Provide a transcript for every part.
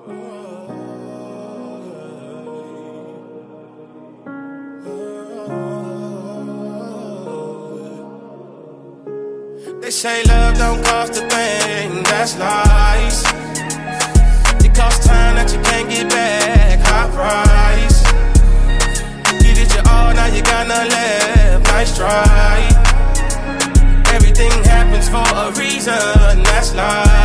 They say love don't cost a thing, that's lies. It costs time that you can't get back, high price. Give it your all, now you got none left, nice try. Everything happens for a reason, that's life.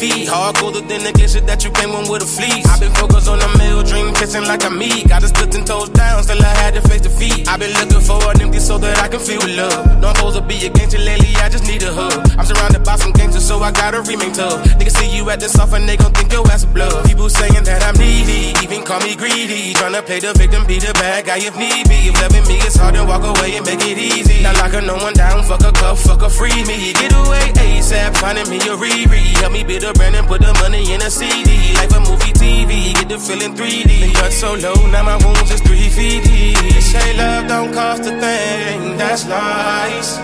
Feet. Hard colder than the glacier that you came on with a fleece. I've been focused on the mill, dream kissing like a me. Got us ten toes down, still I had to face defeat. I've been looking for an empty so that I can feel love. No, I'm supposed to be a gangster lately, I just need a hug. I'm surrounded by some gangsters, so I gotta remain tough. Niggas see you at the soft and they gon' think your ass a bluff. People saying that I'm needy, even call me greedy. Tryna play the victim, be the bad guy if need be. If loving me is hard, then walk away and make it easy. A no one down, fuck a cup, fuck a free me. Get away ASAP, finding me a Riri. Help me build a brand and put the money in a CD. Like a movie TV, get the feeling 3D. Been cut so low, now my wounds is three feet deep. They say love don't cost a thing, that's lies.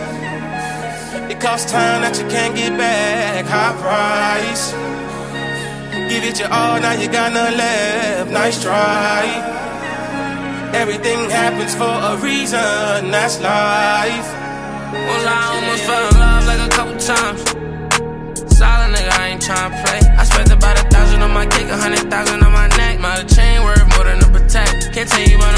It costs time that you can't get back, high price. Give it your all, now you got none left, nice try. Everything happens for a reason, that's life. Won't I almost fell in love like a couple times. Solid nigga, I ain't tryna play. I spent about a thousand on my cake, a hundred thousand on my neck. My chain worth more than a protect. Can't tell you about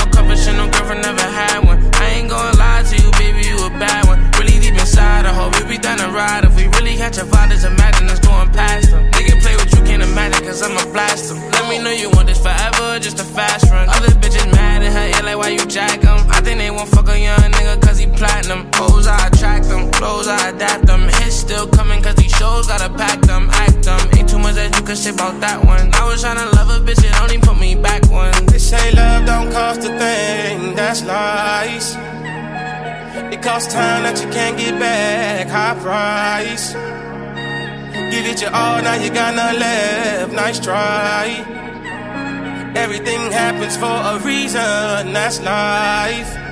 blast. Let me know you want this forever, just a fast run. Other bitches mad at her ear, like why you jack? I think they won't fuck a young nigga, cause he platinum. Hoes, I attract them, clothes, I adapt them. Hits still coming, cause these shows gotta pack them, act them. Ain't too much that you can say about that one. I was tryna love a bitch, it only put me back one. They say love don't cost a thing, that's lies. It costs time that you can't get back, high price. Give it your all, now you got none left, nice try. Everything happens for a reason, that's life.